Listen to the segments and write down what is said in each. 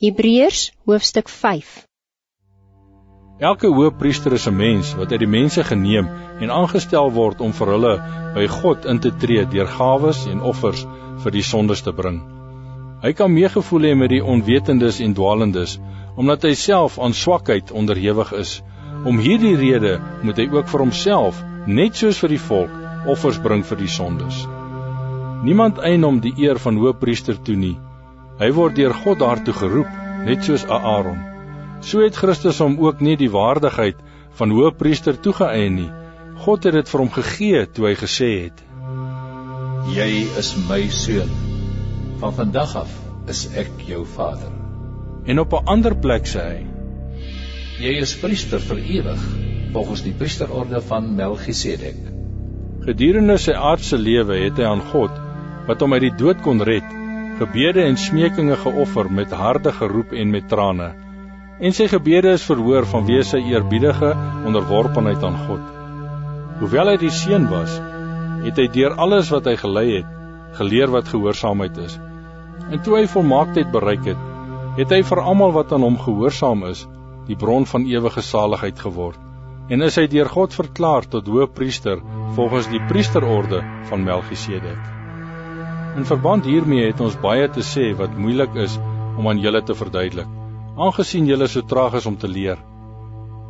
Hebreërs hoofstuk 5 Elke hoëpriester is 'n mens wat uit die mense geneem en aangestel word om vir hulle by God in te tree deur gawes en offers vir die sondes te bring. Hy kan meegevoel hê met die onwetendes en dwalendes omdat hy self aan swakheid onderhewig is. Om hierdie rede moet hy ook vir homself, net soos vir die volk, offers bring vir die sondes. Niemand eien hom die eer van hoëpriester toe nie Hy word deur God daartoe geroep, net soos Aaron. So het Christus hom ook nie die waardigheid van hoëpriester toegeëien nie. God het dit vir hom gegee toe hy gesê het: Jy is my seun. Van vandag af is ek jou vader. En op 'n ander plek sê hy: Jy is priester vir ewig, volgens die priesterorde van Melchisedek. Gedurende sy aardse lewe het hy aan God, wat hom uit die dood kon red, gebede en smekinge geoffer met harde geroep en met trane. En sy gebede is verhoor vanweë sy eerbiedige onderworpenheid aan God. Hoewel hy die seun was, het hy deur alles wat hy gelei het, geleer wat gehoorsaamheid is. En toe hy volmaaktheid bereik het, het hy vir almal wat aan hom gehoorsaam is, die bron van ewige saligheid geword. En is hy deur God verklaar tot hoëpriester volgens die priesterorde van Melchisedek. In verband hiermee het ons baie te sê wat moeilik is om aan julle te verduidelik, aangesien julle so traag is om te leer.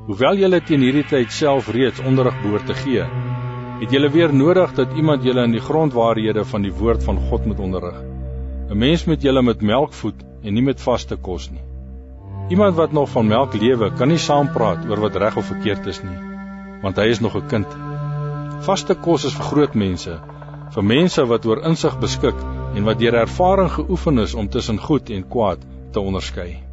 Hoewel julle teen hierdie tyd self reeds onderrig behoort te gee, het julle weer nodig dat iemand julle in die grondwaarhede van die woord van God moet onderrig. 'n Mens moet julle met melk voed en nie met vaste kos nie. Iemand wat nog van melk lewe, kan nie saampraat oor wat reg of verkeerd is nie, want hy is nog 'n kind. Vaste kos is vir groot mense vir mense wat oor insig beskik en wat deur ervaring geoefen is om tussen goed en kwaad te onderskei.